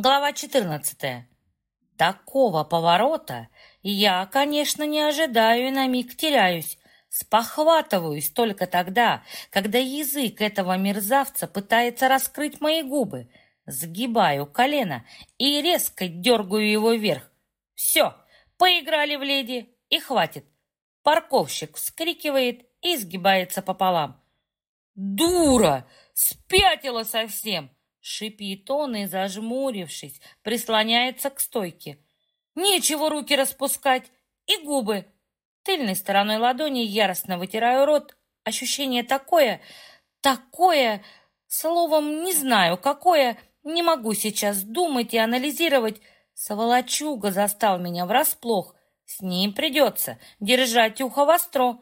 Глава 14. Такого поворота я, конечно, не ожидаю и на миг теряюсь. Спохватываюсь только тогда, когда язык этого мерзавца пытается раскрыть мои губы. Сгибаю колено и резко дергаю его вверх. Все, поиграли в леди и хватит. Парковщик вскрикивает и сгибается пополам. «Дура! Спятила совсем!» Шипит он и, зажмурившись, прислоняется к стойке. Нечего руки распускать и губы. Тыльной стороной ладони яростно вытираю рот. Ощущение такое, такое, словом, не знаю, какое, не могу сейчас думать и анализировать. Сволочуга застал меня врасплох. С ним придется держать ухо востро.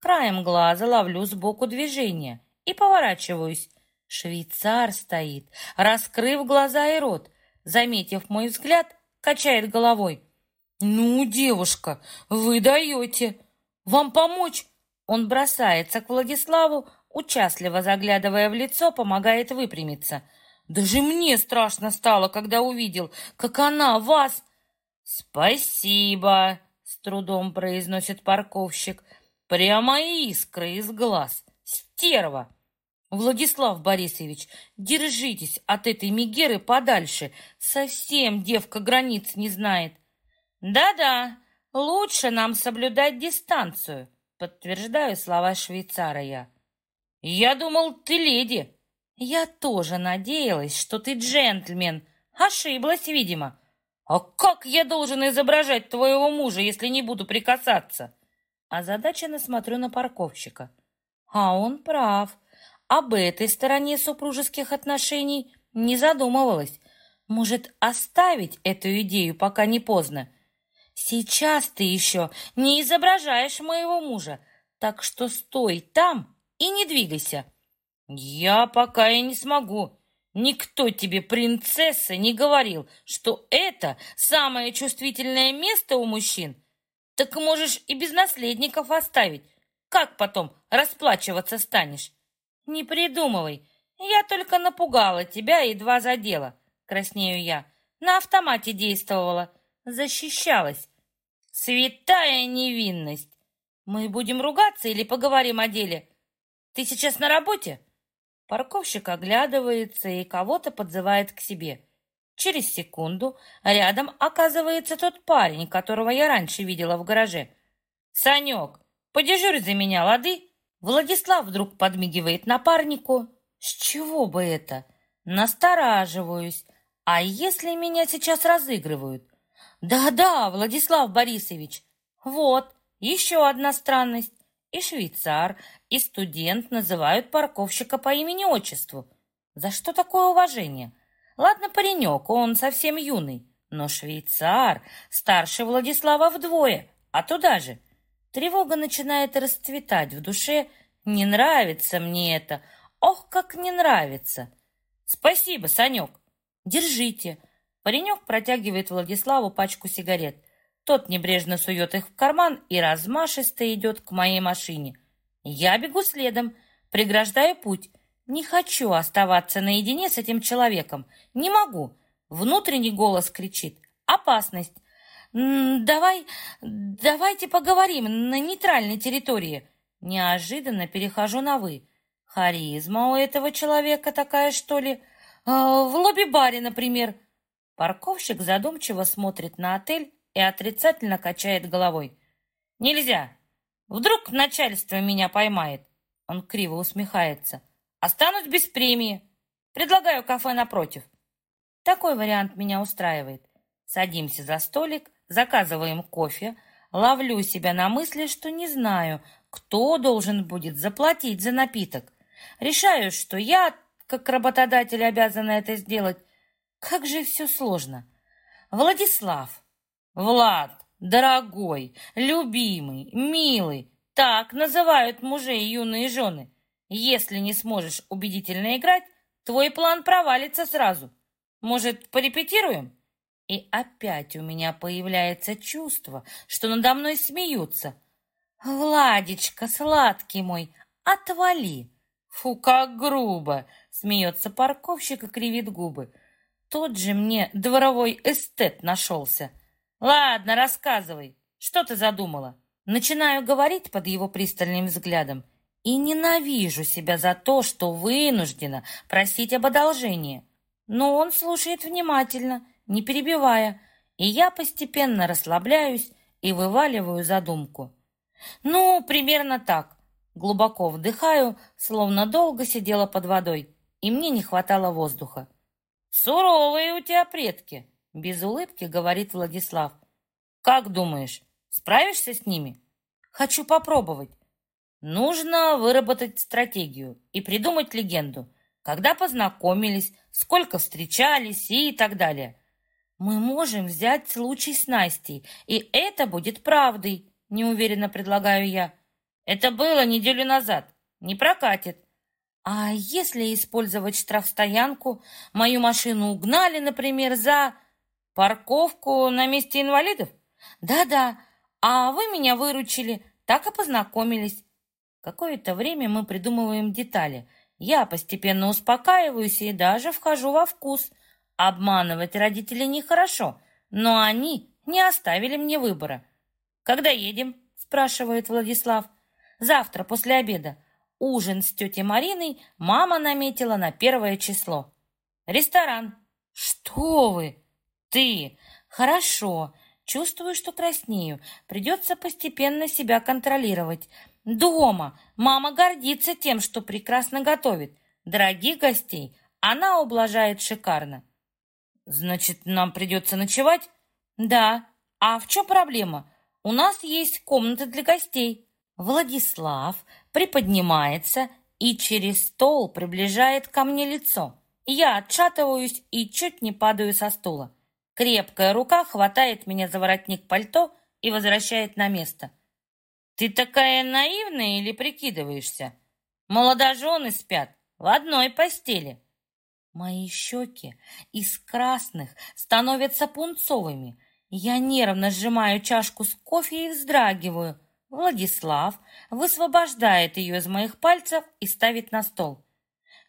Краем глаза ловлю сбоку движения и поворачиваюсь. Швейцар стоит, раскрыв глаза и рот. Заметив мой взгляд, качает головой. «Ну, девушка, вы даете! Вам помочь?» Он бросается к Владиславу, участливо заглядывая в лицо, помогает выпрямиться. «Даже мне страшно стало, когда увидел, как она вас...» «Спасибо!» — с трудом произносит парковщик. «Прямо искры из глаз! Стерва!» Владислав Борисович, держитесь от этой Мегеры подальше. Совсем девка границ не знает. Да-да, лучше нам соблюдать дистанцию, подтверждаю слова швейцара я. Я думал, ты леди. Я тоже надеялась, что ты джентльмен. Ошиблась, видимо. А как я должен изображать твоего мужа, если не буду прикасаться? Озадаченно смотрю на парковщика. А он прав. Об этой стороне супружеских отношений не задумывалась. Может, оставить эту идею, пока не поздно? Сейчас ты еще не изображаешь моего мужа, так что стой там и не двигайся. Я пока и не смогу. Никто тебе, принцесса, не говорил, что это самое чувствительное место у мужчин. Так можешь и без наследников оставить. Как потом расплачиваться станешь? «Не придумывай. Я только напугала тебя, едва задела. Краснею я. На автомате действовала. Защищалась. Святая невинность. Мы будем ругаться или поговорим о деле? Ты сейчас на работе?» Парковщик оглядывается и кого-то подзывает к себе. Через секунду рядом оказывается тот парень, которого я раньше видела в гараже. «Санек, подежурь за меня, лады?» Владислав вдруг подмигивает напарнику. С чего бы это? Настораживаюсь. А если меня сейчас разыгрывают? Да-да, Владислав Борисович. Вот, еще одна странность. И швейцар, и студент называют парковщика по имени-отчеству. За что такое уважение? Ладно, паренек, он совсем юный, но швейцар старше Владислава вдвое, а туда же. Тревога начинает расцветать в душе. Не нравится мне это. Ох, как не нравится. Спасибо, Санек. Держите. Паренек протягивает Владиславу пачку сигарет. Тот небрежно сует их в карман и размашисто идет к моей машине. Я бегу следом, преграждаю путь. Не хочу оставаться наедине с этим человеком. Не могу. Внутренний голос кричит. Опасность. «Давай, давайте поговорим на нейтральной территории». Неожиданно перехожу на «вы». Харизма у этого человека такая, что ли? А, в лобби-баре, например. Парковщик задумчиво смотрит на отель и отрицательно качает головой. «Нельзя! Вдруг начальство меня поймает!» Он криво усмехается. «Останусь без премии. Предлагаю кафе напротив». Такой вариант меня устраивает. Садимся за столик, заказываем кофе, ловлю себя на мысли, что не знаю, кто должен будет заплатить за напиток. Решаю, что я, как работодатель, обязана это сделать. Как же все сложно. Владислав, Влад, дорогой, любимый, милый, так называют мужей юные жены. Если не сможешь убедительно играть, твой план провалится сразу. Может, порепетируем? И опять у меня появляется чувство, что надо мной смеются. «Владечка, сладкий мой, отвали!» «Фу, как грубо!» — смеется парковщик и кривит губы. Тот же мне дворовой эстет нашелся. Ладно, рассказывай, что ты задумала? Начинаю говорить под его пристальным взглядом и ненавижу себя за то, что вынуждена просить об одолжении. Но он слушает внимательно, не перебивая, и я постепенно расслабляюсь и вываливаю задумку. Ну, примерно так. Глубоко вдыхаю, словно долго сидела под водой, и мне не хватало воздуха. «Суровые у тебя предки», — без улыбки говорит Владислав. «Как думаешь, справишься с ними?» «Хочу попробовать. Нужно выработать стратегию и придумать легенду, когда познакомились, сколько встречались и так далее. Мы можем взять случай с Настей, и это будет правдой, неуверенно предлагаю я. Это было неделю назад. Не прокатит. А если использовать штрафстоянку, мою машину угнали, например, за парковку на месте инвалидов? Да-да, а вы меня выручили, так и познакомились. Какое-то время мы придумываем детали. Я постепенно успокаиваюсь и даже вхожу во вкус. Обманывать родителей нехорошо, но они не оставили мне выбора. «Когда едем?» – спрашивает Владислав. «Завтра после обеда. Ужин с тетей Мариной мама наметила на первое число. Ресторан. Что вы? Ты. Хорошо. Чувствую, что краснею. Придется постепенно себя контролировать. Дома. Мама гордится тем, что прекрасно готовит. Дорогих гостей она ублажает шикарно. Значит, нам придется ночевать? Да. А в чем проблема? У нас есть комната для гостей. Владислав приподнимается и через стол приближает ко мне лицо. Я отшатываюсь и чуть не падаю со стула. Крепкая рука хватает меня за воротник пальто и возвращает на место. «Ты такая наивная или прикидываешься? Молодожены спят в одной постели». Мои щеки из красных становятся пунцовыми. Я нервно сжимаю чашку с кофе и вздрагиваю – Владислав высвобождает ее из моих пальцев и ставит на стол.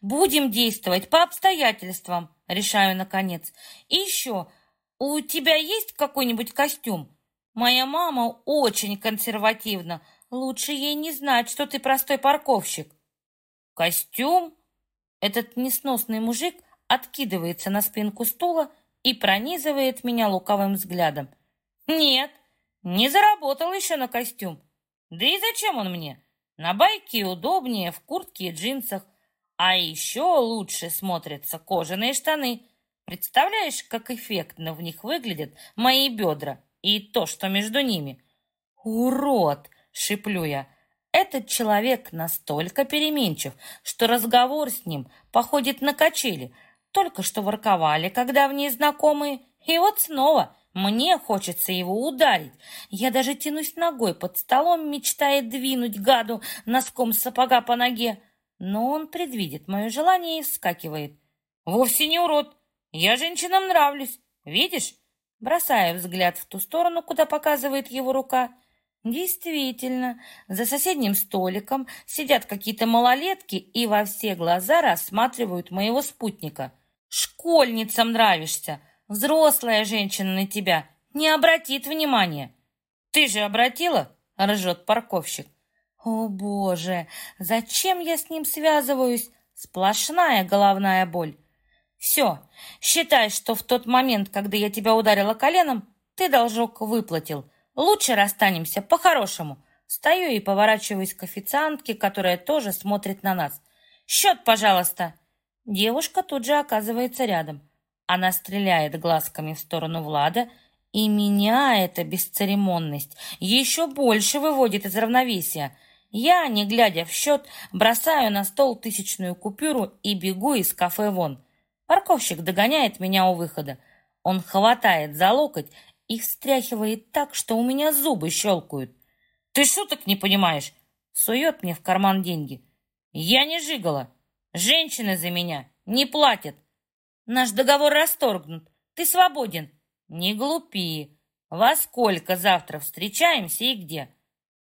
«Будем действовать по обстоятельствам», — решаю наконец. «И еще, у тебя есть какой-нибудь костюм? Моя мама очень консервативна. Лучше ей не знать, что ты простой парковщик». «Костюм?» Этот несносный мужик откидывается на спинку стула и пронизывает меня лукавым взглядом. «Нет, не заработал еще на костюм. Да и зачем он мне? На байке удобнее, в куртке и джинсах. А еще лучше смотрятся кожаные штаны. Представляешь, как эффектно в них выглядят мои бедра и то, что между ними? Урод, шиплю я. Этот человек настолько переменчив, что разговор с ним походит на качели. Только что ворковали, когда в ней знакомые, и вот снова мне хочется его ударить. Я даже тянусь ногой под столом, мечтая двинуть гаду носком сапога по ноге. Но он предвидит мое желание и вскакивает. «Вовсе не урод. Я женщинам нравлюсь. Видишь?» Бросая взгляд в ту сторону, куда показывает его рука. Действительно, за соседним столиком сидят какие-то малолетки и во все глаза рассматривают моего спутника. «Школьницам нравишься!» Взрослая женщина на тебя не обратит внимания. Ты же обратила? Ржет парковщик. О, боже, зачем я с ним связываюсь? Сплошная головная боль. Все, считай, что в тот момент, когда я тебя ударила коленом, ты должок выплатил. Лучше расстанемся по-хорошему. Стою и поворачиваюсь к официантке, которая тоже смотрит на нас. Счет, пожалуйста. Девушка тут же оказывается рядом. Она стреляет глазками в сторону Влада, и меня эта бесцеремонность еще больше выводит из равновесия. Я, не глядя в счет, бросаю на стол тысячную купюру и бегу из кафе вон. Парковщик догоняет меня у выхода. Он хватает за локоть и встряхивает так, что у меня зубы щелкают. «Ты шуток не понимаешь?» Сует мне в карман деньги. «Я не жигала. Женщины за меня не платят. Наш договор расторгнут. Ты свободен. Не глупи. Во сколько завтра встречаемся и где?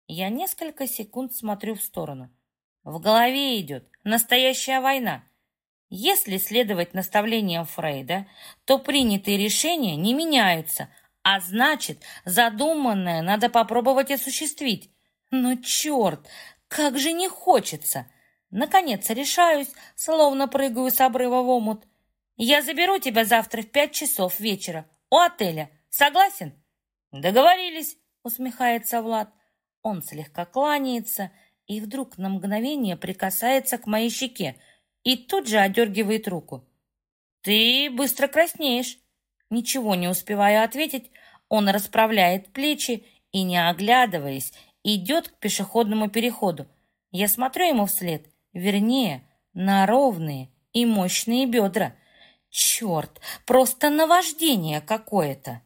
Я несколько секунд смотрю в сторону. В голове идет настоящая война. Если следовать наставлениям Фрейда, то принятые решения не меняются, а значит, задуманное надо попробовать осуществить. Но черт, как же не хочется! Наконец решаюсь, словно прыгаю с обрыва в омут. Я заберу тебя завтра в пять часов вечера у отеля. Согласен? Договорились, усмехается Влад. Он слегка кланяется и вдруг на мгновение прикасается к моей щеке и тут же одергивает руку. «Ты быстро краснеешь!» Ничего не успевая ответить, он расправляет плечи и, не оглядываясь, идет к пешеходному переходу. Я смотрю ему вслед, вернее, на ровные и мощные бедра. Черт, просто наваждение какое-то!